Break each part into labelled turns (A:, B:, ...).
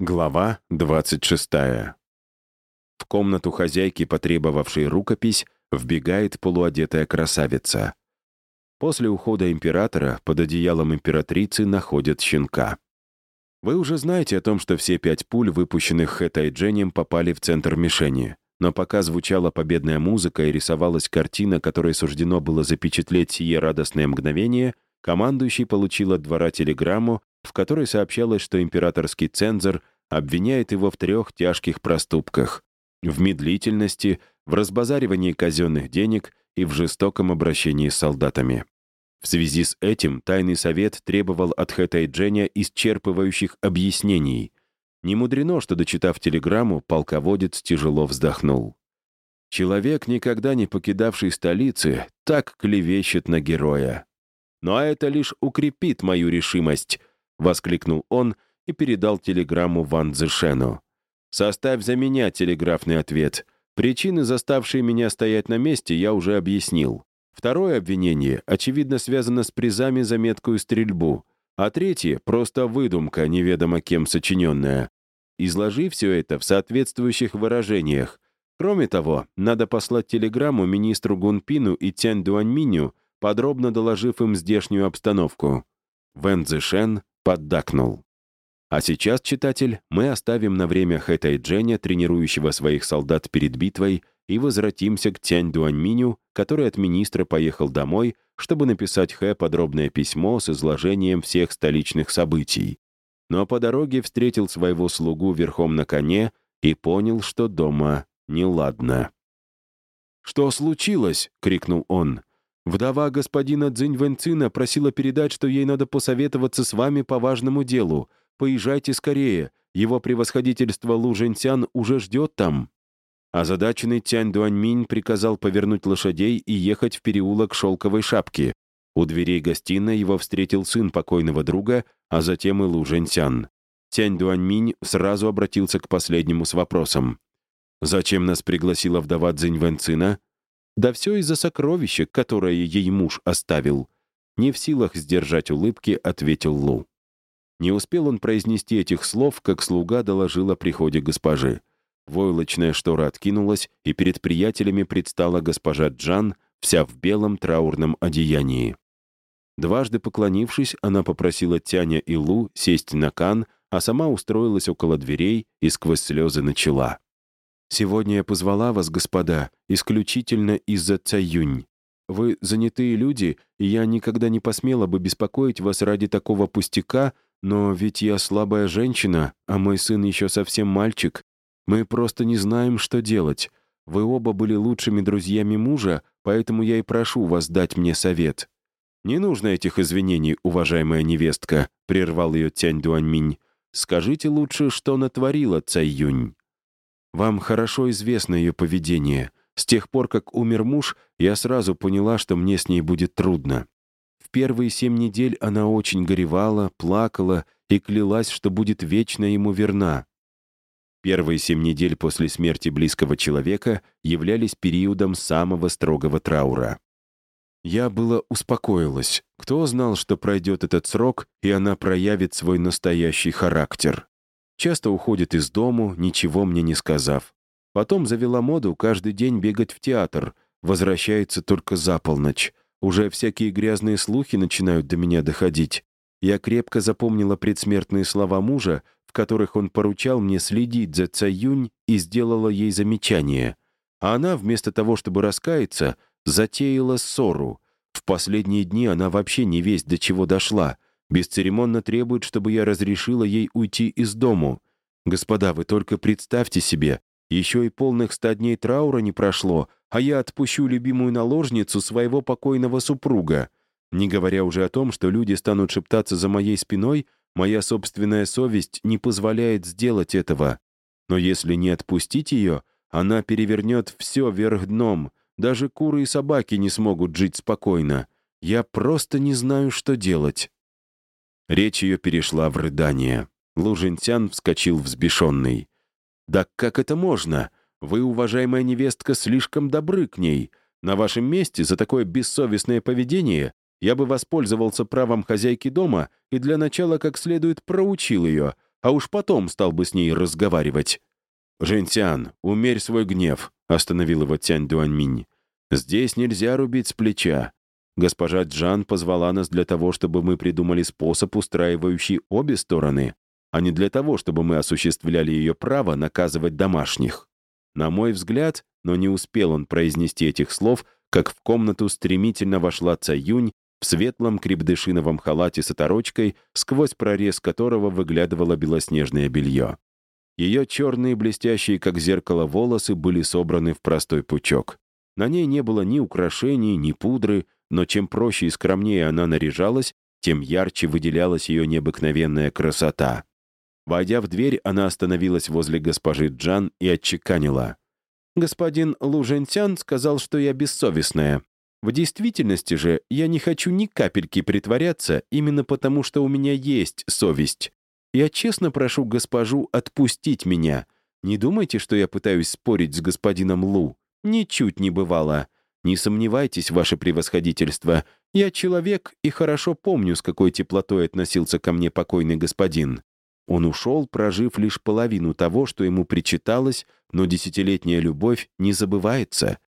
A: Глава 26. В комнату хозяйки, потребовавшей рукопись, вбегает полуодетая красавица. После ухода императора под одеялом императрицы находят щенка. Вы уже знаете о том, что все пять пуль, выпущенных Хэта и Дженнием, попали в центр мишени. Но пока звучала победная музыка и рисовалась картина, которой суждено было запечатлеть сие радостное мгновение, командующий получил от двора телеграмму, в которой сообщалось, что императорский цензор обвиняет его в трех тяжких проступках — в медлительности, в разбазаривании казенных денег и в жестоком обращении с солдатами. В связи с этим Тайный Совет требовал от Хэта и Дженя исчерпывающих объяснений. Не мудрено, что, дочитав телеграмму, полководец тяжело вздохнул. Человек, никогда не покидавший столицы, так клевещет на героя. «Ну а это лишь укрепит мою решимость», — воскликнул он и передал телеграмму Ван Цзэшену. «Составь за меня телеграфный ответ. Причины, заставшие меня стоять на месте, я уже объяснил. Второе обвинение, очевидно, связано с призами за меткую стрельбу, а третье — просто выдумка, неведомо кем сочиненная. Изложи все это в соответствующих выражениях. Кроме того, надо послать телеграмму министру Гунпину и Тянь Дуаньминю, подробно доложив им здешнюю обстановку. Вэн Цзэшен поддакнул. А сейчас, читатель, мы оставим на время Хэта и Дженя, тренирующего своих солдат перед битвой, и возвратимся к Тянь Дуаньминю, который от министра поехал домой, чтобы написать Хэ подробное письмо с изложением всех столичных событий. Но по дороге встретил своего слугу верхом на коне и понял, что дома неладно. «Что случилось?» — крикнул он. Вдова господина Цзинь просила передать, что ей надо посоветоваться с вами по важному делу. Поезжайте скорее, его превосходительство Лу Жэньсян уже ждет там». Озадаченный Тянь Дуаньминь приказал повернуть лошадей и ехать в переулок Шелковой Шапки. У дверей гостиной его встретил сын покойного друга, а затем и Лу Жэньсян. Тянь Дуаньминь сразу обратился к последнему с вопросом. «Зачем нас пригласила вдова Цзинь Вэнцина?» Да все из-за сокровища, которое ей муж оставил. Не в силах сдержать улыбки, ответил Лу. Не успел он произнести этих слов, как слуга доложил о приходе госпожи. Войлочная штора откинулась, и перед приятелями предстала госпожа Джан, вся в белом траурном одеянии. Дважды поклонившись, она попросила Тяня и Лу сесть на кан, а сама устроилась около дверей и сквозь слезы начала. Сегодня я позвала вас, господа, исключительно из-за Цаюнь. Вы занятые люди, и я никогда не посмела бы беспокоить вас ради такого пустяка, но ведь я слабая женщина, а мой сын еще совсем мальчик. Мы просто не знаем, что делать. Вы оба были лучшими друзьями мужа, поэтому я и прошу вас дать мне совет». «Не нужно этих извинений, уважаемая невестка», — прервал ее Тянь Дуаньминь. «Скажите лучше, что натворила Цай Юнь». Вам хорошо известно ее поведение. С тех пор, как умер муж, я сразу поняла, что мне с ней будет трудно. В первые семь недель она очень горевала, плакала и клялась, что будет вечно ему верна. Первые семь недель после смерти близкого человека являлись периодом самого строгого траура. Я было успокоилась. Кто знал, что пройдет этот срок, и она проявит свой настоящий характер? Часто уходит из дому, ничего мне не сказав. Потом завела моду каждый день бегать в театр, возвращается только за полночь. Уже всякие грязные слухи начинают до меня доходить. Я крепко запомнила предсмертные слова мужа, в которых он поручал мне следить за Цаюнь и сделала ей замечание. А она, вместо того, чтобы раскаяться, затеяла ссору. В последние дни она вообще не весть до чего дошла — Бесцеремонно требует, чтобы я разрешила ей уйти из дому. Господа, вы только представьте себе, еще и полных ста дней траура не прошло, а я отпущу любимую наложницу своего покойного супруга. Не говоря уже о том, что люди станут шептаться за моей спиной, моя собственная совесть не позволяет сделать этого. Но если не отпустить ее, она перевернет все вверх дном. Даже куры и собаки не смогут жить спокойно. Я просто не знаю, что делать. Речь ее перешла в рыдание. Лужинтян вскочил взбешенный. «Да как это можно? Вы, уважаемая невестка, слишком добры к ней. На вашем месте за такое бессовестное поведение я бы воспользовался правом хозяйки дома и для начала как следует проучил ее, а уж потом стал бы с ней разговаривать. «Жентян, умерь свой гнев», — остановил его Тянь Дуаньминь. «Здесь нельзя рубить с плеча. Госпожа Джан позвала нас для того, чтобы мы придумали способ, устраивающий обе стороны, а не для того, чтобы мы осуществляли ее право наказывать домашних». На мой взгляд, но не успел он произнести этих слов, как в комнату стремительно вошла Цаюнь в светлом крепдышиновом халате с оторочкой, сквозь прорез которого выглядывало белоснежное белье. Ее черные, блестящие, как зеркало, волосы были собраны в простой пучок. На ней не было ни украшений, ни пудры, но чем проще и скромнее она наряжалась, тем ярче выделялась ее необыкновенная красота. Войдя в дверь, она остановилась возле госпожи Джан и отчеканила. «Господин Лу Жентян сказал, что я бессовестная. В действительности же я не хочу ни капельки притворяться, именно потому что у меня есть совесть. Я честно прошу госпожу отпустить меня. Не думайте, что я пытаюсь спорить с господином Лу. Ничуть не бывало. Не сомневайтесь, ваше превосходительство. Я человек и хорошо помню, с какой теплотой относился ко мне покойный господин. Он ушел, прожив лишь половину того, что ему причиталось, но десятилетняя любовь не забывается.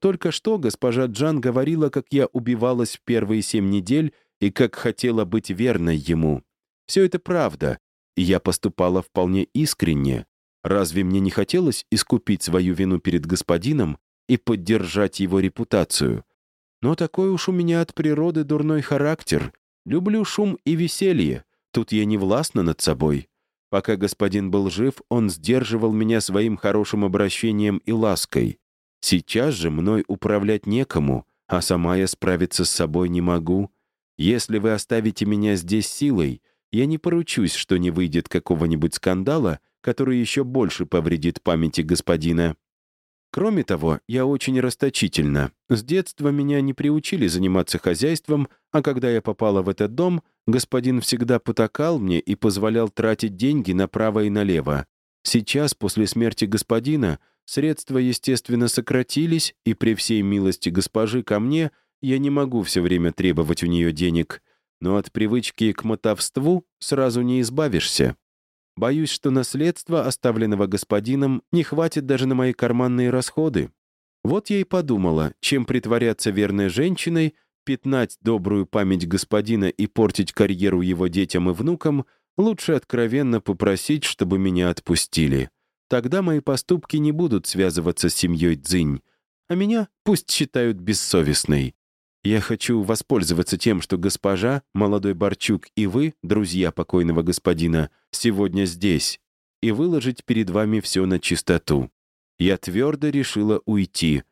A: Только что госпожа Джан говорила, как я убивалась в первые семь недель и как хотела быть верной ему. Все это правда, и я поступала вполне искренне. Разве мне не хотелось искупить свою вину перед господином и поддержать его репутацию? Но такой уж у меня от природы дурной характер. Люблю шум и веселье. Тут я не властна над собой. Пока господин был жив, он сдерживал меня своим хорошим обращением и лаской. Сейчас же мной управлять некому, а сама я справиться с собой не могу. Если вы оставите меня здесь силой, я не поручусь, что не выйдет какого-нибудь скандала, который еще больше повредит памяти господина. Кроме того, я очень расточительна. С детства меня не приучили заниматься хозяйством, а когда я попала в этот дом, господин всегда потакал мне и позволял тратить деньги направо и налево. Сейчас, после смерти господина, Средства, естественно, сократились, и при всей милости госпожи ко мне я не могу все время требовать у нее денег, но от привычки к мотовству сразу не избавишься. Боюсь, что наследства, оставленного господином, не хватит даже на мои карманные расходы. Вот я и подумала, чем притворяться верной женщиной, пятнать добрую память господина и портить карьеру его детям и внукам, лучше откровенно попросить, чтобы меня отпустили. Тогда мои поступки не будут связываться с семьей Цзинь, а меня пусть считают бессовестной. Я хочу воспользоваться тем, что госпожа, молодой Борчук и вы, друзья покойного господина, сегодня здесь, и выложить перед вами все на чистоту. Я твердо решила уйти.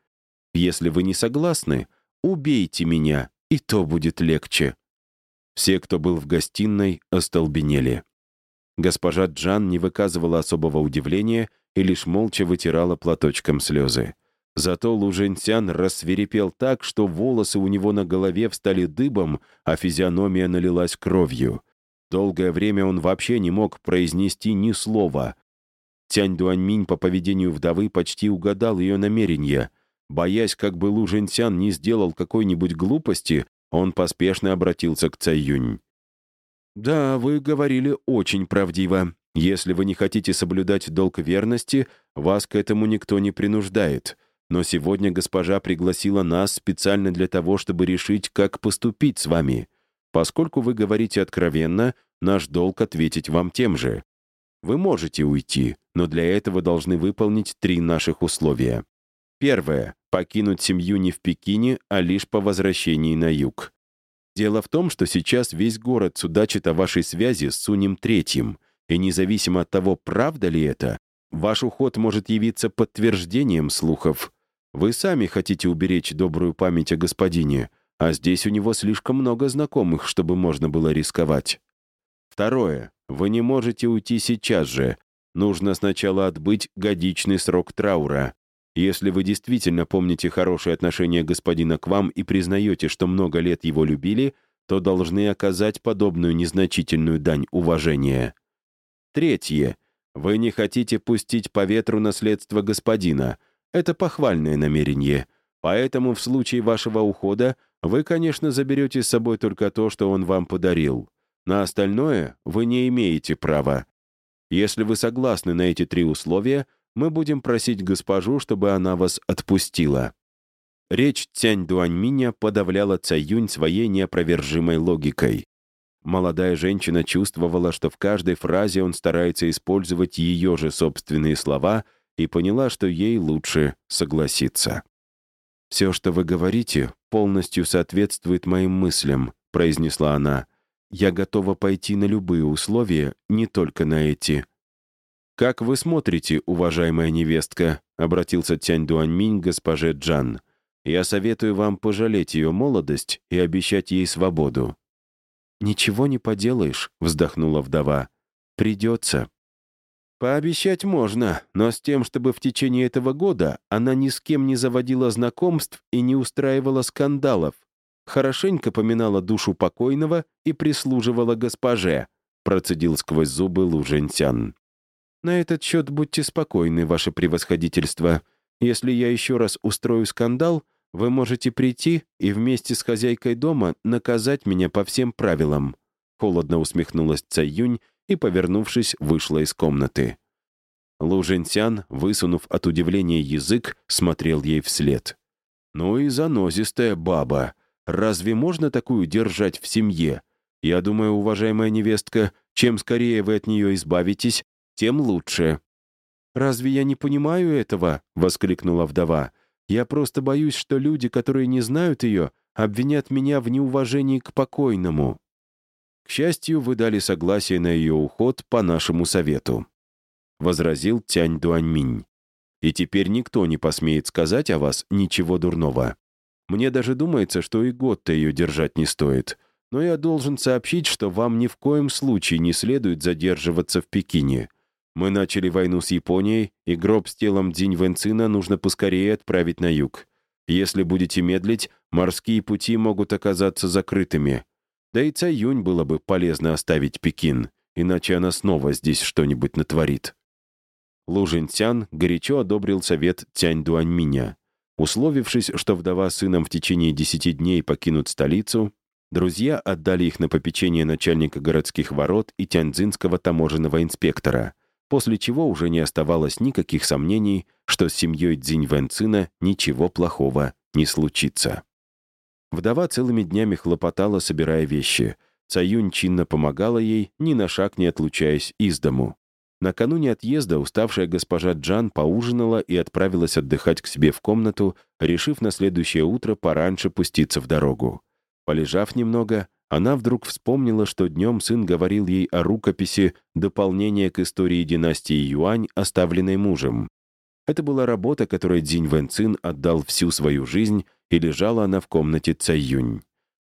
A: Если вы не согласны, убейте меня, и то будет легче». Все, кто был в гостиной, остолбенели. Госпожа Джан не выказывала особого удивления и лишь молча вытирала платочком слезы. Зато Лужентян рассверепел так, что волосы у него на голове встали дыбом, а физиономия налилась кровью. Долгое время он вообще не мог произнести ни слова. Тянь Дуаньминь по поведению вдовы почти угадал ее намерения. Боясь, как бы Лу Жентян не сделал какой-нибудь глупости, он поспешно обратился к Цаюнь. «Да, вы говорили очень правдиво. Если вы не хотите соблюдать долг верности, вас к этому никто не принуждает. Но сегодня госпожа пригласила нас специально для того, чтобы решить, как поступить с вами. Поскольку вы говорите откровенно, наш долг ответить вам тем же. Вы можете уйти, но для этого должны выполнить три наших условия. Первое — покинуть семью не в Пекине, а лишь по возвращении на юг. Дело в том, что сейчас весь город судачит о вашей связи с Сунем Третьим, и независимо от того, правда ли это, ваш уход может явиться подтверждением слухов. Вы сами хотите уберечь добрую память о господине, а здесь у него слишком много знакомых, чтобы можно было рисковать. Второе. Вы не можете уйти сейчас же. Нужно сначала отбыть годичный срок траура. Если вы действительно помните хорошее отношение господина к вам и признаете, что много лет его любили, то должны оказать подобную незначительную дань уважения. Третье. Вы не хотите пустить по ветру наследство господина. Это похвальное намерение. Поэтому в случае вашего ухода вы, конечно, заберете с собой только то, что он вам подарил. На остальное вы не имеете права. Если вы согласны на эти три условия, мы будем просить госпожу, чтобы она вас отпустила». Речь Цянь Дуаньминя подавляла Цаюнь своей неопровержимой логикой. Молодая женщина чувствовала, что в каждой фразе он старается использовать ее же собственные слова, и поняла, что ей лучше согласиться. «Все, что вы говорите, полностью соответствует моим мыслям», — произнесла она. «Я готова пойти на любые условия, не только на эти». «Как вы смотрите, уважаемая невестка?» — обратился Тянь Дуаньминь к госпоже Джан. «Я советую вам пожалеть ее молодость и обещать ей свободу». «Ничего не поделаешь», — вздохнула вдова. «Придется». Пообещать можно, но с тем, чтобы в течение этого года она ни с кем не заводила знакомств и не устраивала скандалов. Хорошенько поминала душу покойного и прислуживала госпоже, процедил сквозь зубы Лужентян. На этот счет будьте спокойны, ваше превосходительство. Если я еще раз устрою скандал, вы можете прийти и вместе с хозяйкой дома наказать меня по всем правилам». Холодно усмехнулась Цаюнь и, повернувшись, вышла из комнаты. Лу Жэньсян, высунув от удивления язык, смотрел ей вслед. «Ну и занозистая баба. Разве можно такую держать в семье? Я думаю, уважаемая невестка, чем скорее вы от нее избавитесь, тем лучше». «Разве я не понимаю этого?» — воскликнула вдова. «Я просто боюсь, что люди, которые не знают ее, обвинят меня в неуважении к покойному». К счастью, вы дали согласие на ее уход по нашему совету», — возразил Тянь Дуаньминь. «И теперь никто не посмеет сказать о вас ничего дурного. Мне даже думается, что и год-то ее держать не стоит. Но я должен сообщить, что вам ни в коем случае не следует задерживаться в Пекине. Мы начали войну с Японией, и гроб с телом Динь Вэнцина нужно поскорее отправить на юг. Если будете медлить, морские пути могут оказаться закрытыми. Да и Цаюнь было бы полезно оставить Пекин, иначе она снова здесь что-нибудь натворит. Лу Жинцян горячо одобрил совет Тянь Дуаньминя. Условившись, что вдова с сыном в течение десяти дней покинут столицу, друзья отдали их на попечение начальника городских ворот и тяньцзинского таможенного инспектора, после чего уже не оставалось никаких сомнений, что с семьей Цзинь Вэнцина ничего плохого не случится. Вдова целыми днями хлопотала, собирая вещи. Цаюнь чинно помогала ей, ни на шаг не отлучаясь из дому. Накануне отъезда уставшая госпожа Джан поужинала и отправилась отдыхать к себе в комнату, решив на следующее утро пораньше пуститься в дорогу. Полежав немного, она вдруг вспомнила, что днем сын говорил ей о рукописи «Дополнение к истории династии Юань, оставленной мужем». Это была работа, которой Дзинь Вэнцин отдал всю свою жизнь, и лежала она в комнате Цаюнь.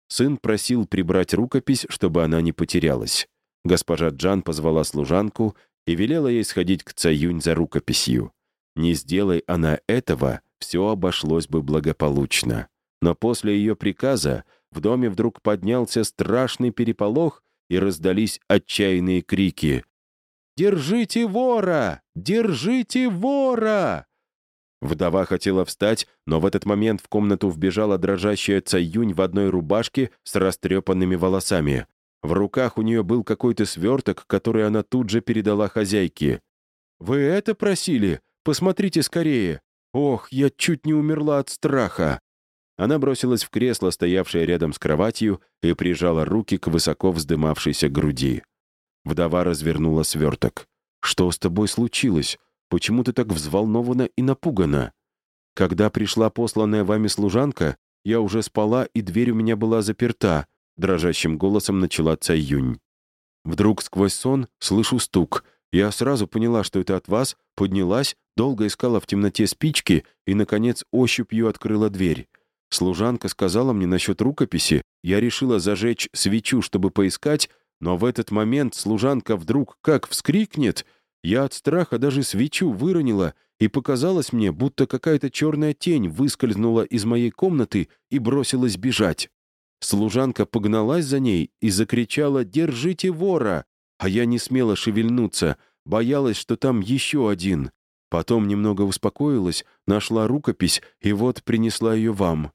A: Сын просил прибрать рукопись, чтобы она не потерялась. Госпожа Джан позвала служанку и велела ей сходить к Цаюнь за рукописью. Не сделай она этого, все обошлось бы благополучно. Но после ее приказа в доме вдруг поднялся страшный переполох и раздались отчаянные крики. «Держите вора! Держите вора!» Вдова хотела встать, но в этот момент в комнату вбежала дрожащая Цаюнь в одной рубашке с растрепанными волосами. В руках у нее был какой-то сверток, который она тут же передала хозяйке. «Вы это просили? Посмотрите скорее! Ох, я чуть не умерла от страха!» Она бросилась в кресло, стоявшее рядом с кроватью, и прижала руки к высоко вздымавшейся груди. Вдова развернула сверток. «Что с тобой случилось? Почему ты так взволнована и напугана? Когда пришла посланная вами служанка, я уже спала, и дверь у меня была заперта», — дрожащим голосом начала Цаюнь. Вдруг сквозь сон слышу стук. Я сразу поняла, что это от вас, поднялась, долго искала в темноте спички и, наконец, ощупью открыла дверь. Служанка сказала мне насчет рукописи, я решила зажечь свечу, чтобы поискать, но в этот момент служанка вдруг как вскрикнет — я от страха даже свечу выронила, и показалось мне, будто какая-то черная тень выскользнула из моей комнаты и бросилась бежать. Служанка погналась за ней и закричала «Держите вора!», а я не смела шевельнуться, боялась, что там еще один. Потом немного успокоилась, нашла рукопись и вот принесла ее вам.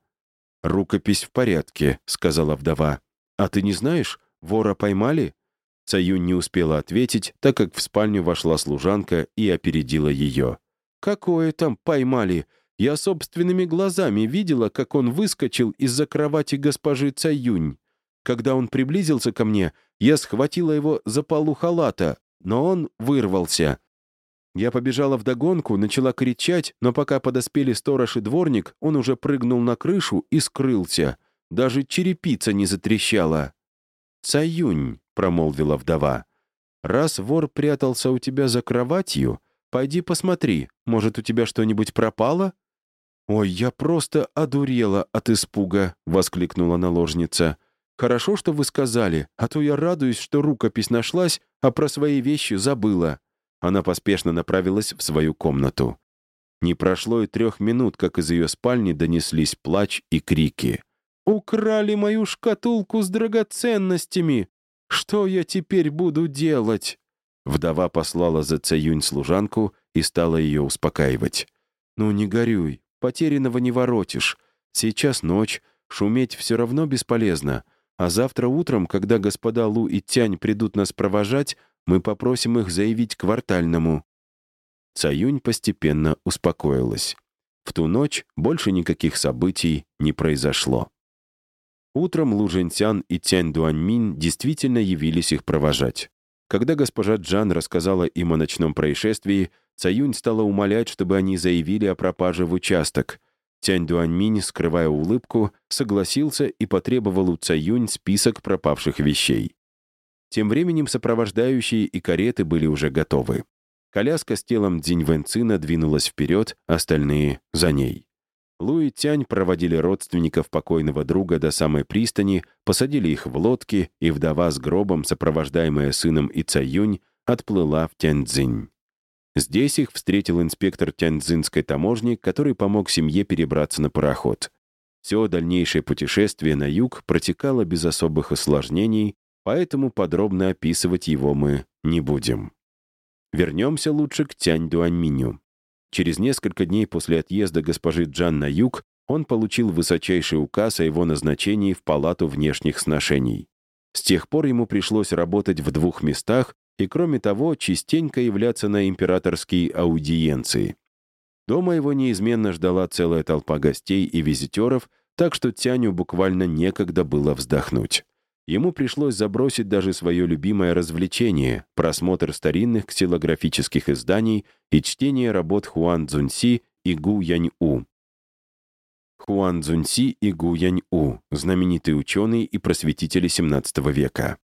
A: «Рукопись в порядке», — сказала вдова. «А ты не знаешь, вора поймали?» Цаюнь не успела ответить, так как в спальню вошла служанка и опередила ее. «Какое там поймали? Я собственными глазами видела, как он выскочил из-за кровати госпожи Цаюнь. Когда он приблизился ко мне, я схватила его за полу халата, но он вырвался. Я побежала вдогонку, начала кричать, но пока подоспели сторож и дворник, он уже прыгнул на крышу и скрылся. Даже черепица не затрещала. «Цаюнь», — промолвила вдова, — «раз вор прятался у тебя за кроватью, пойди посмотри, может, у тебя что-нибудь пропало?» «Ой, я просто одурела от испуга», — воскликнула наложница. «Хорошо, что вы сказали, а то я радуюсь, что рукопись нашлась, а про свои вещи забыла». Она поспешно направилась в свою комнату. Не прошло и трех минут, как из ее спальни донеслись плач и крики. «Украли мою шкатулку с драгоценностями! Что я теперь буду делать?» Вдова послала за Цаюнь служанку и стала ее успокаивать. «Ну не горюй, потерянного не воротишь. Сейчас ночь, шуметь все равно бесполезно. А завтра утром, когда господа Лу и Тянь придут нас провожать, мы попросим их заявить квартальному». Цаюнь постепенно успокоилась. В ту ночь больше никаких событий не произошло. Утром Лу Жэньцян и Тянь Дуаньмин действительно явились их провожать. Когда госпожа Джан рассказала им о ночном происшествии, Цаюнь стала умолять, чтобы они заявили о пропаже в участок. Тянь Дуаньминь, скрывая улыбку, согласился и потребовал у Цаюнь список пропавших вещей. Тем временем сопровождающие и кареты были уже готовы. Коляска с телом Дзинь Вэнцина двинулась вперед, остальные — за ней. Лу Тянь проводили родственников покойного друга до самой пристани, посадили их в лодки, и вдова с гробом, сопровождаемая сыном и Цаюнь, отплыла в Тяньцзинь. Здесь их встретил инспектор тяньцзинской таможни, который помог семье перебраться на пароход. Все дальнейшее путешествие на юг протекало без особых осложнений, поэтому подробно описывать его мы не будем. Вернемся лучше к Тянь Дуаньминю. Через несколько дней после отъезда госпожи Джан на юг он получил высочайший указ о его назначении в Палату внешних сношений. С тех пор ему пришлось работать в двух местах и, кроме того, частенько являться на императорские аудиенции. Дома его неизменно ждала целая толпа гостей и визитеров, так что Тяню буквально некогда было вздохнуть. Ему пришлось забросить даже свое любимое развлечение — просмотр старинных ксилографических изданий и чтение работ Хуан Цзуньси и Гу Янь-У. Хуан Цзуньси и Гу Янь-У — знаменитые ученые и просветители XVII века.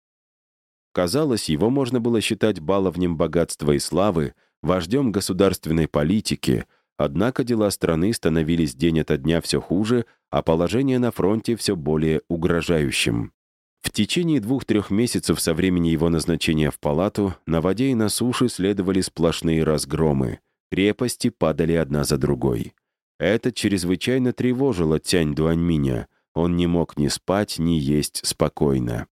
A: Казалось, его можно было считать баловнем богатства и славы, вождем государственной политики, однако дела страны становились день ото дня все хуже, а положение на фронте все более угрожающим. В течение двух-трех месяцев со времени его назначения в палату на воде и на суше следовали сплошные разгромы. Крепости падали одна за другой. Это чрезвычайно тревожило Тянь Дуаньминя. Он не мог ни спать, ни есть спокойно.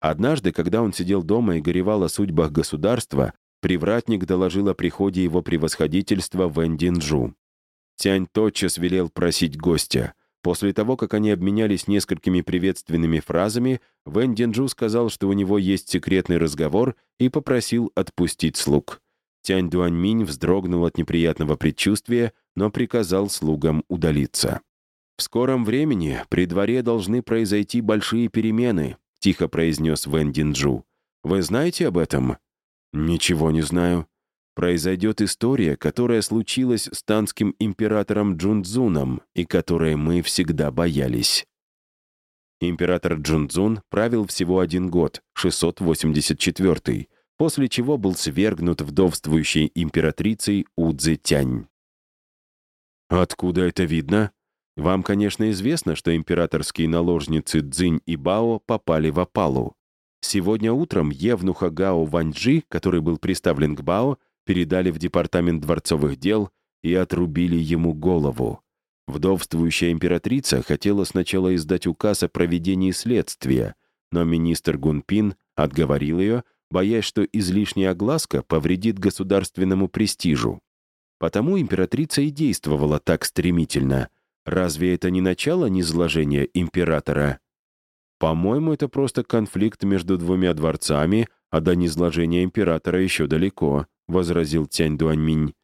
A: Однажды, когда он сидел дома и горевал о судьбах государства, привратник доложил о приходе его превосходительства Вэн Динджу. Тянь тотчас велел просить гостя. После того, как они обменялись несколькими приветственными фразами, Вэн Динджу сказал, что у него есть секретный разговор и попросил отпустить слуг. Тянь Дуаньминь вздрогнул от неприятного предчувствия, но приказал слугам удалиться. «В скором времени при дворе должны произойти большие перемены», тихо произнес Вэн Динджу. «Вы знаете об этом?» «Ничего не знаю», произойдет история, которая случилась с танским императором Джунцзуном и которой мы всегда боялись. Император Джунцзун правил всего один год, 684 после чего был свергнут вдовствующей императрицей Удзетянь. Откуда это видно? Вам, конечно, известно, что императорские наложницы Цзинь и Бао попали в опалу. Сегодня утром Евнуха Гао Ваньджи, который был приставлен к Бао, передали в департамент дворцовых дел и отрубили ему голову. Вдовствующая императрица хотела сначала издать указ о проведении следствия, но министр Гунпин отговорил ее, боясь, что излишняя огласка повредит государственному престижу. Потому императрица и действовала так стремительно. Разве это не начало низложения императора? По-моему, это просто конфликт между двумя дворцами, а до низложения императора еще далеко», — возразил Тянь Дуаньминь.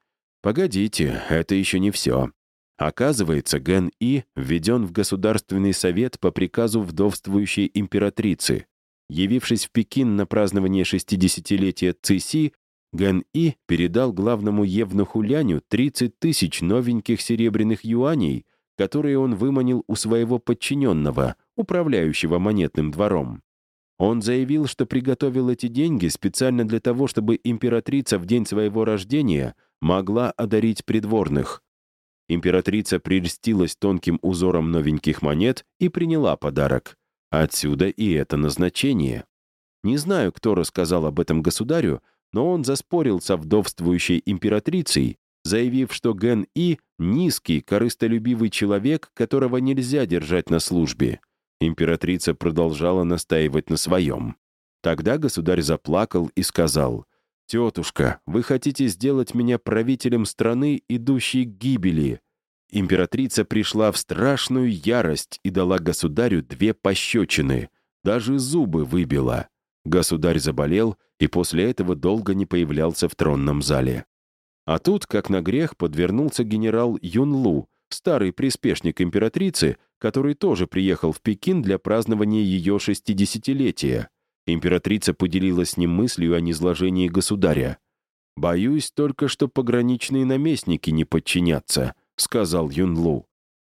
A: «Погодите, это еще не все. Оказывается, Ген И введен в Государственный совет по приказу вдовствующей императрицы. Явившись в Пекин на празднование 60-летия Циси, Ген И передал главному евнуху Ляню 30 тысяч новеньких серебряных юаней, которые он выманил у своего подчиненного, управляющего монетным двором. Он заявил, что приготовил эти деньги специально для того, чтобы императрица в день своего рождения могла одарить придворных. Императрица прельстилась тонким узором новеньких монет и приняла подарок. Отсюда и это назначение. Не знаю, кто рассказал об этом государю, но он заспорил со вдовствующей императрицей, заявив, что Ген И — низкий, корыстолюбивый человек, которого нельзя держать на службе. Императрица продолжала настаивать на своем. Тогда государь заплакал и сказал, «Тетушка, вы хотите сделать меня правителем страны, идущей к гибели?» Императрица пришла в страшную ярость и дала государю две пощечины, даже зубы выбила. Государь заболел и после этого долго не появлялся в тронном зале. А тут, как на грех, подвернулся генерал Юнлу, старый приспешник императрицы, который тоже приехал в Пекин для празднования ее шестидесятилетия. Императрица поделилась с ним мыслью о низложении государя. «Боюсь только, что пограничные наместники не подчинятся», — сказал Юнлу.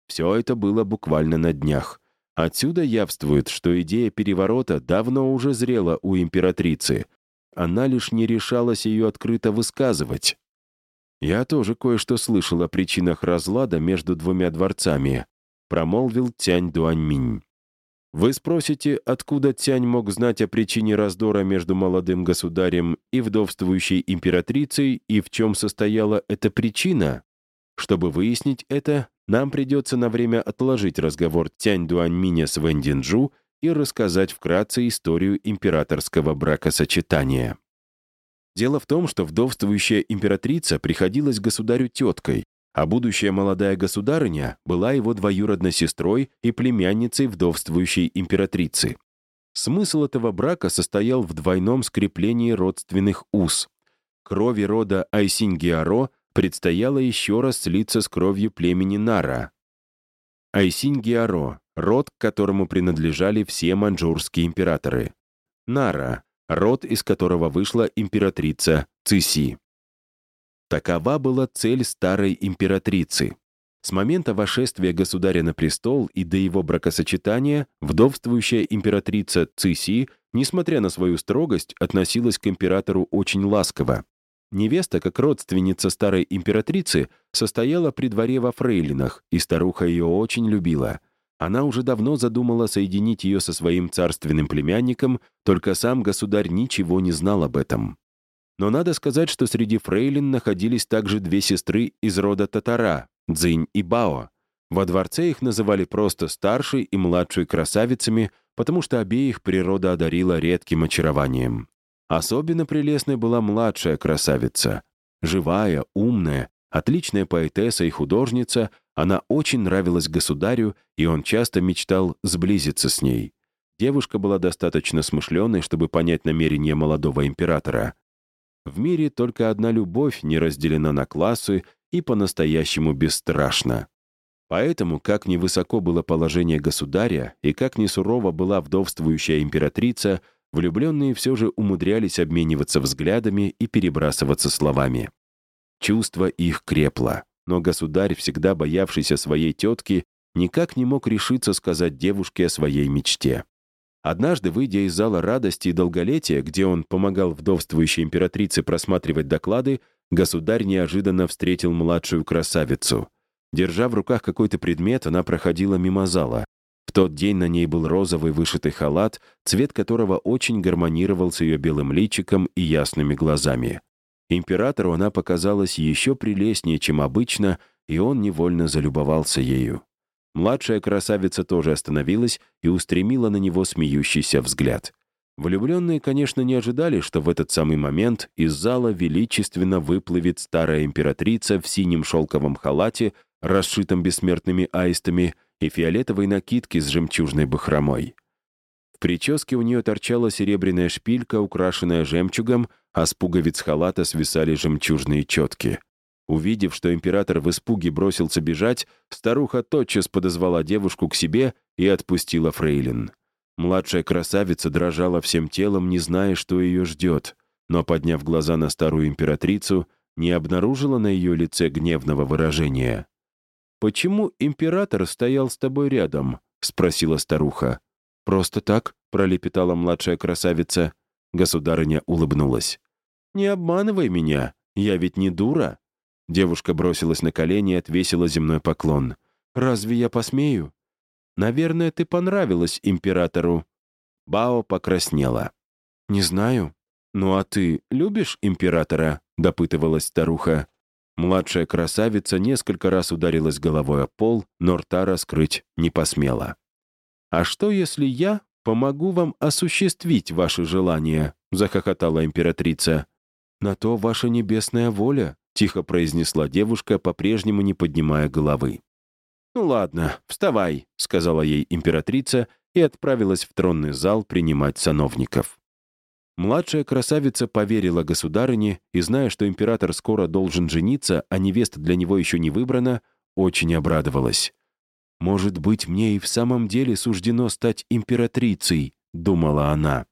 A: Все это было буквально на днях. Отсюда явствует, что идея переворота давно уже зрела у императрицы. Она лишь не решалась ее открыто высказывать. «Я тоже кое-что слышал о причинах разлада между двумя дворцами», промолвил Тянь Дуаньминь. Вы спросите, откуда Тянь мог знать о причине раздора между молодым государем и вдовствующей императрицей и в чем состояла эта причина? Чтобы выяснить это, нам придется на время отложить разговор Тянь Дуаньминя с Динджу и рассказать вкратце историю императорского бракосочетания. Дело в том, что вдовствующая императрица приходилась государю теткой, а будущая молодая государыня была его двоюродной сестрой и племянницей вдовствующей императрицы. Смысл этого брака состоял в двойном скреплении родственных уз. Крови рода Айсиньгиаро предстояло еще раз слиться с кровью племени Нара. Айсиньгиаро — род, к которому принадлежали все маньчжурские императоры. Нара — род, из которого вышла императрица Циси. Такова была цель старой императрицы. С момента вошествия государя на престол и до его бракосочетания вдовствующая императрица Циси, несмотря на свою строгость, относилась к императору очень ласково. Невеста, как родственница старой императрицы, состояла при дворе во фрейлинах, и старуха ее очень любила. Она уже давно задумала соединить ее со своим царственным племянником, только сам государь ничего не знал об этом. Но надо сказать, что среди фрейлин находились также две сестры из рода Татара, Цзинь и Бао. Во дворце их называли просто старшей и младшей красавицами, потому что обеих природа одарила редким очарованием. Особенно прелестной была младшая красавица. Живая, умная, отличная поэтесса и художница, она очень нравилась государю, и он часто мечтал сблизиться с ней. Девушка была достаточно смышленой, чтобы понять намерения молодого императора. В мире только одна любовь не разделена на классы и по-настоящему бесстрашна. Поэтому, как ни высоко было положение государя и как ни сурова была вдовствующая императрица, влюбленные все же умудрялись обмениваться взглядами и перебрасываться словами. Чувство их крепло, но государь, всегда боявшийся своей тетки, никак не мог решиться сказать девушке о своей мечте. Однажды, выйдя из зала радости и долголетия, где он помогал вдовствующей императрице просматривать доклады, государь неожиданно встретил младшую красавицу. Держа в руках какой-то предмет, она проходила мимо зала. В тот день на ней был розовый вышитый халат, цвет которого очень гармонировал с ее белым личиком и ясными глазами. Императору она показалась еще прелестнее, чем обычно, и он невольно залюбовался ею. Младшая красавица тоже остановилась и устремила на него смеющийся взгляд. Влюбленные, конечно, не ожидали, что в этот самый момент из зала величественно выплывет старая императрица в синем шелковом халате, расшитом бессмертными аистами, и фиолетовой накидке с жемчужной бахромой. В прическе у нее торчала серебряная шпилька, украшенная жемчугом, а с пуговиц халата свисали жемчужные четки. Увидев, что император в испуге бросился бежать, старуха тотчас подозвала девушку к себе и отпустила фрейлин. Младшая красавица дрожала всем телом, не зная, что ее ждет, но, подняв глаза на старую императрицу, не обнаружила на ее лице гневного выражения. «Почему император стоял с тобой рядом?» — спросила старуха. «Просто так», — пролепетала младшая красавица. Государыня улыбнулась. «Не обманывай меня, я ведь не дура». Девушка бросилась на колени и отвесила земной поклон. «Разве я посмею?» «Наверное, ты понравилась императору». Бао покраснела. «Не знаю». «Ну а ты любишь императора?» — допытывалась старуха. Младшая красавица несколько раз ударилась головой о пол, но рта раскрыть не посмела. «А что, если я помогу вам осуществить ваши желания?» — захохотала императрица. «На то ваша небесная воля», — тихо произнесла девушка, по-прежнему не поднимая головы. «Ну ладно, вставай», — сказала ей императрица и отправилась в тронный зал принимать сановников. Младшая красавица поверила государыне и, зная, что император скоро должен жениться, а невеста для него еще не выбрана, очень обрадовалась. «Может быть, мне и в самом деле суждено стать императрицей», — думала она.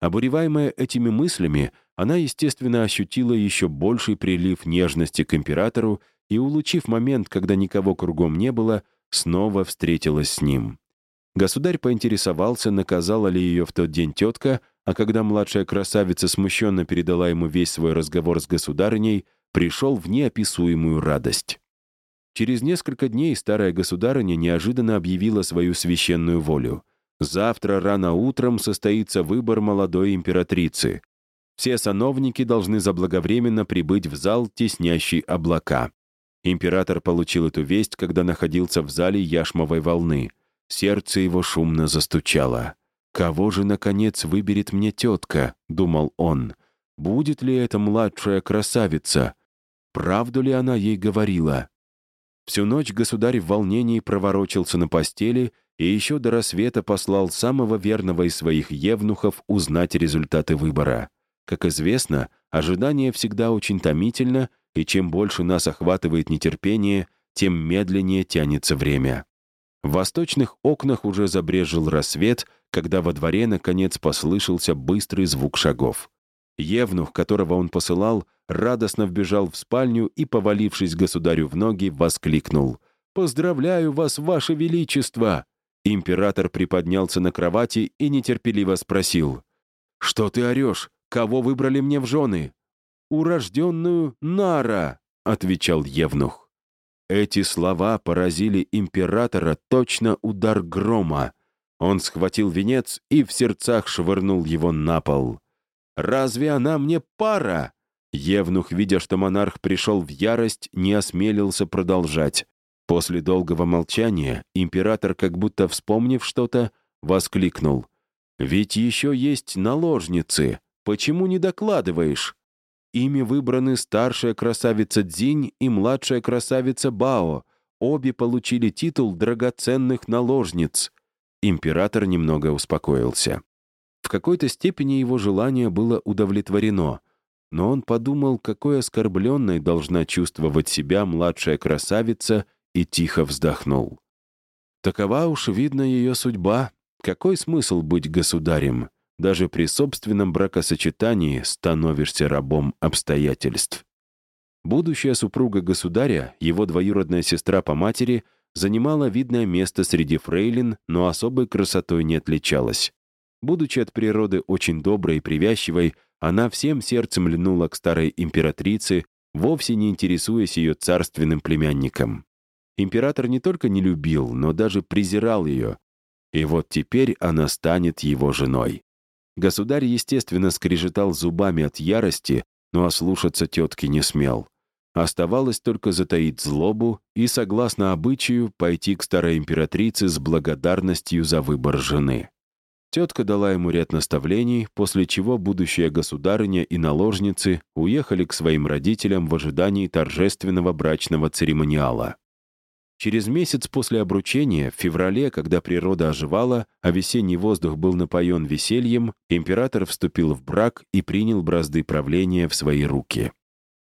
A: Обуреваемая этими мыслями, она, естественно, ощутила еще больший прилив нежности к императору и, улучив момент, когда никого кругом не было, снова встретилась с ним. Государь поинтересовался, наказала ли ее в тот день тетка, а когда младшая красавица смущенно передала ему весь свой разговор с государыней, пришел в неописуемую радость. Через несколько дней старая государыня неожиданно объявила свою священную волю. Завтра рано утром состоится выбор молодой императрицы. Все сановники должны заблаговременно прибыть в зал, теснящий облака. Император получил эту весть, когда находился в зале яшмовой волны. Сердце его шумно застучало. «Кого же, наконец, выберет мне тетка?» — думал он. «Будет ли это младшая красавица? Правду ли она ей говорила?» Всю ночь государь в волнении проворочился на постели и еще до рассвета послал самого верного из своих евнухов узнать результаты выбора. Как известно, ожидание всегда очень томительно, и чем больше нас охватывает нетерпение, тем медленнее тянется время. В восточных окнах уже забрежил рассвет, когда во дворе наконец послышался быстрый звук шагов. Евнух, которого он посылал, радостно вбежал в спальню и, повалившись государю в ноги, воскликнул. «Поздравляю вас, ваше величество!» Император приподнялся на кровати и нетерпеливо спросил. «Что ты орешь? Кого выбрали мне в жены?» «Урожденную Нара», — отвечал Евнух. Эти слова поразили императора точно удар грома. Он схватил венец и в сердцах швырнул его на пол. «Разве она мне пара?» Евнух, видя, что монарх пришел в ярость, не осмелился продолжать. После долгого молчания император, как будто вспомнив что-то, воскликнул. «Ведь еще есть наложницы. Почему не докладываешь?» Ими выбраны старшая красавица Дзинь и младшая красавица Бао. Обе получили титул драгоценных наложниц. Император немного успокоился. В какой-то степени его желание было удовлетворено, но он подумал, какой оскорбленной должна чувствовать себя младшая красавица, и тихо вздохнул. Такова уж, видно, ее судьба. Какой смысл быть государем? Даже при собственном бракосочетании становишься рабом обстоятельств. Будущая супруга государя, его двоюродная сестра по матери, занимала видное место среди фрейлин, но особой красотой не отличалась. Будучи от природы очень доброй и привязчивой, она всем сердцем льнула к старой императрице, вовсе не интересуясь ее царственным племянником. Император не только не любил, но даже презирал ее. И вот теперь она станет его женой. Государь, естественно, скрежетал зубами от ярости, но ослушаться тетки не смел. Оставалось только затаить злобу и, согласно обычаю, пойти к старой императрице с благодарностью за выбор жены. Тетка дала ему ряд наставлений, после чего будущая государыня и наложницы уехали к своим родителям в ожидании торжественного брачного церемониала. Через месяц после обручения, в феврале, когда природа оживала, а весенний воздух был напоен весельем, император вступил в брак и принял бразды правления в свои руки.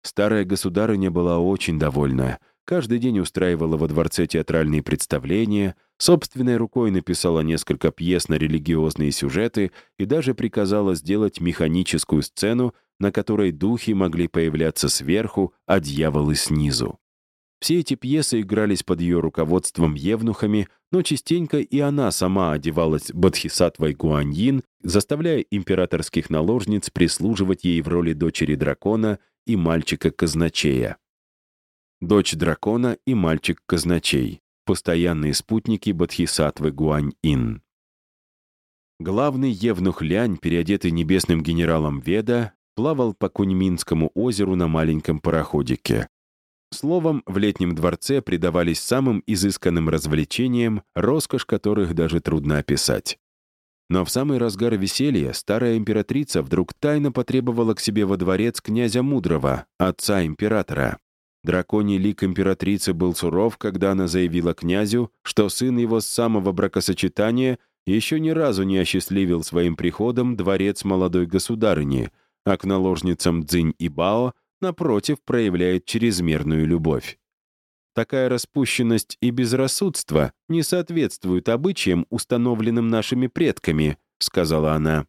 A: Старая государыня была очень довольна. Каждый день устраивала во дворце театральные представления, собственной рукой написала несколько пьес на религиозные сюжеты и даже приказала сделать механическую сцену, на которой духи могли появляться сверху, а дьяволы снизу. Все эти пьесы игрались под ее руководством евнухами, но частенько и она сама одевалась бодхисаттвой Гуаньин, заставляя императорских наложниц прислуживать ей в роли дочери дракона и мальчика-казначея. Дочь дракона и мальчик-казначей — постоянные спутники бодхисаттвы Гуань-Ин. Главный евнух Лянь, переодетый небесным генералом Веда, плавал по Куньминскому озеру на маленьком пароходике. Словом, в летнем дворце предавались самым изысканным развлечениям, роскошь которых даже трудно описать. Но в самый разгар веселья старая императрица вдруг тайно потребовала к себе во дворец князя Мудрого, отца императора. Драконий лик императрицы был суров, когда она заявила князю, что сын его с самого бракосочетания еще ни разу не осчастливил своим приходом дворец молодой государыни, а к наложницам Цзинь и Бао напротив, проявляет чрезмерную любовь. Такая распущенность и безрассудство не соответствуют обычаям, установленным нашими предками, сказала она.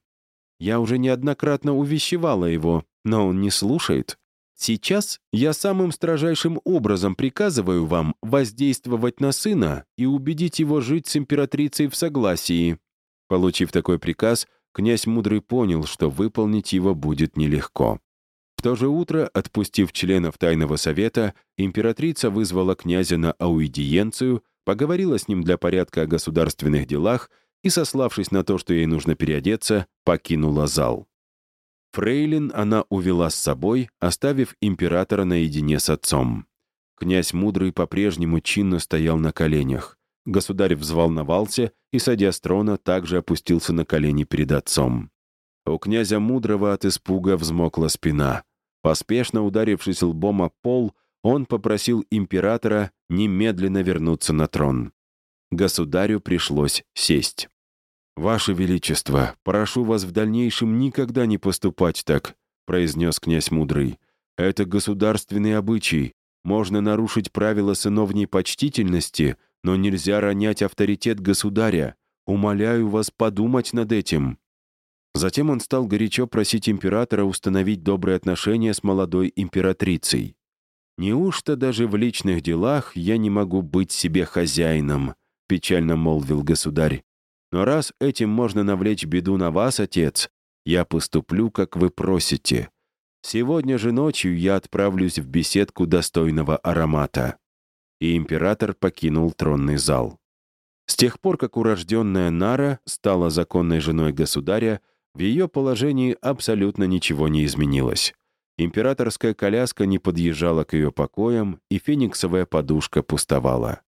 A: Я уже неоднократно увещевала его, но он не слушает. Сейчас я самым строжайшим образом приказываю вам воздействовать на сына и убедить его жить с императрицей в согласии. Получив такой приказ, князь Мудрый понял, что выполнить его будет нелегко то же утро, отпустив членов Тайного Совета, императрица вызвала князя на аудиенцию, поговорила с ним для порядка о государственных делах и, сославшись на то, что ей нужно переодеться, покинула зал. Фрейлин она увела с собой, оставив императора наедине с отцом. Князь Мудрый по-прежнему чинно стоял на коленях. Государь взволновался и, садя с трона, также опустился на колени перед отцом. У князя Мудрого от испуга взмокла спина. Поспешно ударившись лбом о пол, он попросил императора немедленно вернуться на трон. Государю пришлось сесть. «Ваше Величество, прошу вас в дальнейшем никогда не поступать так», произнес князь Мудрый. «Это государственный обычай. Можно нарушить правила сыновней почтительности, но нельзя ронять авторитет государя. Умоляю вас подумать над этим». Затем он стал горячо просить императора установить добрые отношения с молодой императрицей. «Неужто даже в личных делах я не могу быть себе хозяином?» — печально молвил государь. «Но раз этим можно навлечь беду на вас, отец, я поступлю, как вы просите. Сегодня же ночью я отправлюсь в беседку достойного аромата». И император покинул тронный зал. С тех пор, как урожденная Нара стала законной женой государя, в ее положении абсолютно ничего не изменилось. Императорская коляска не подъезжала к ее покоям, и фениксовая подушка пустовала.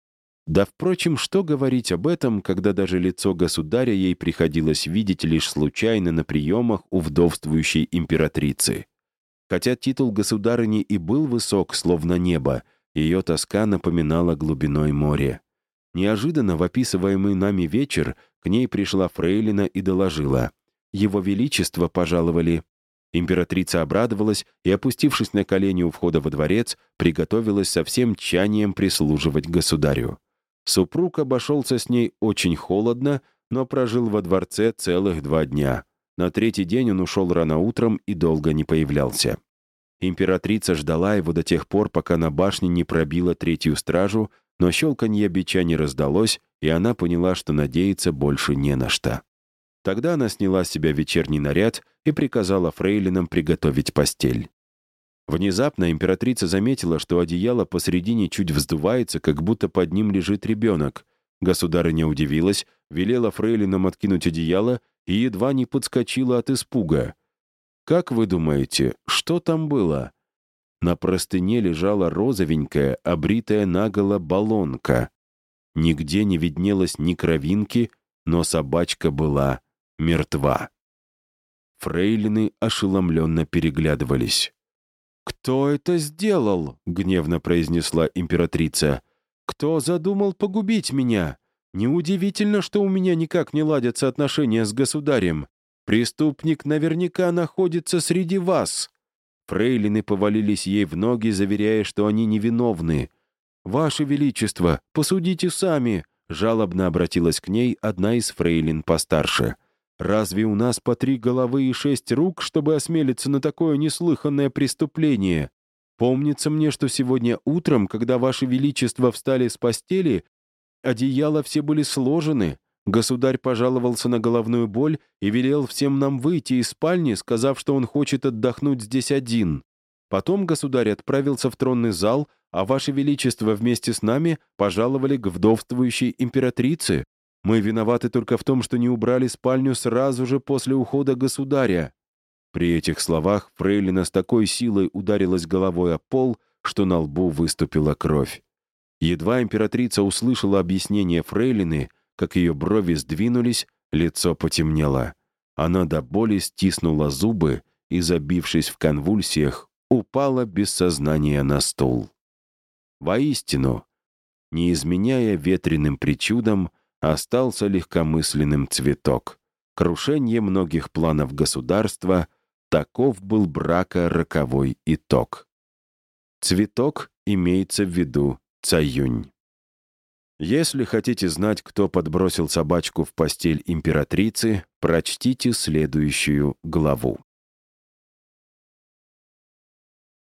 A: Да, впрочем, что говорить об этом, когда даже лицо государя ей приходилось видеть лишь случайно на приемах у вдовствующей императрицы. Хотя титул государыни и был высок, словно небо, ее тоска напоминала глубиной море. Неожиданно в описываемый нами вечер к ней пришла Фрейлина и доложила — его Величество пожаловали». Императрица обрадовалась и, опустившись на колени у входа во дворец, приготовилась со всем тчанием прислуживать государю. Супруг обошелся с ней очень холодно, но прожил во дворце целых два дня. На третий день он ушел рано утром и долго не появлялся. Императрица ждала его до тех пор, пока на башне не пробила третью стражу, но щелканье бича не раздалось, и она поняла, что надеяться больше не на что. Тогда она сняла с себя вечерний наряд и приказала фрейлинам приготовить постель. Внезапно императрица заметила, что одеяло посредине чуть вздувается, как будто под ним лежит ребенок. Государыня удивилась, велела фрейлинам откинуть одеяло и едва не подскочила от испуга. «Как вы думаете, что там было?» На простыне лежала розовенькая, обритая наголо баллонка. Нигде не виднелось ни кровинки, но собачка была мертва. Фрейлины ошеломленно переглядывались. «Кто это сделал?» — гневно произнесла императрица. Кто задумал погубить меня? Неудивительно, что у меня никак не ладятся отношения с государем. Преступник наверняка находится среди вас». Фрейлины повалились ей в ноги, заверяя, что они невиновны. «Ваше Величество, посудите сами!» — жалобно обратилась к ней одна из фрейлин постарше. «Разве у нас по три головы и шесть рук, чтобы осмелиться на такое неслыханное преступление? Помнится мне, что сегодня утром, когда Ваше Величество встали с постели, одеяла все были сложены, Государь пожаловался на головную боль и велел всем нам выйти из спальни, сказав, что он хочет отдохнуть здесь один. Потом государь отправился в тронный зал, а Ваше Величество вместе с нами пожаловали к вдовствующей императрице. Мы виноваты только в том, что не убрали спальню сразу же после ухода государя». При этих словах Фрейлина с такой силой ударилась головой о пол, что на лбу выступила кровь. Едва императрица услышала объяснение Фрейлины, как ее брови сдвинулись, лицо потемнело. Она до боли стиснула зубы и, забившись в конвульсиях, упала без сознания на стул. Воистину, не изменяя ветреным причудам, остался легкомысленным цветок. Крушение многих планов государства — таков был брака роковой итог. Цветок имеется в виду Цаюнь. Если хотите знать, кто подбросил собачку в постель императрицы, прочтите следующую главу.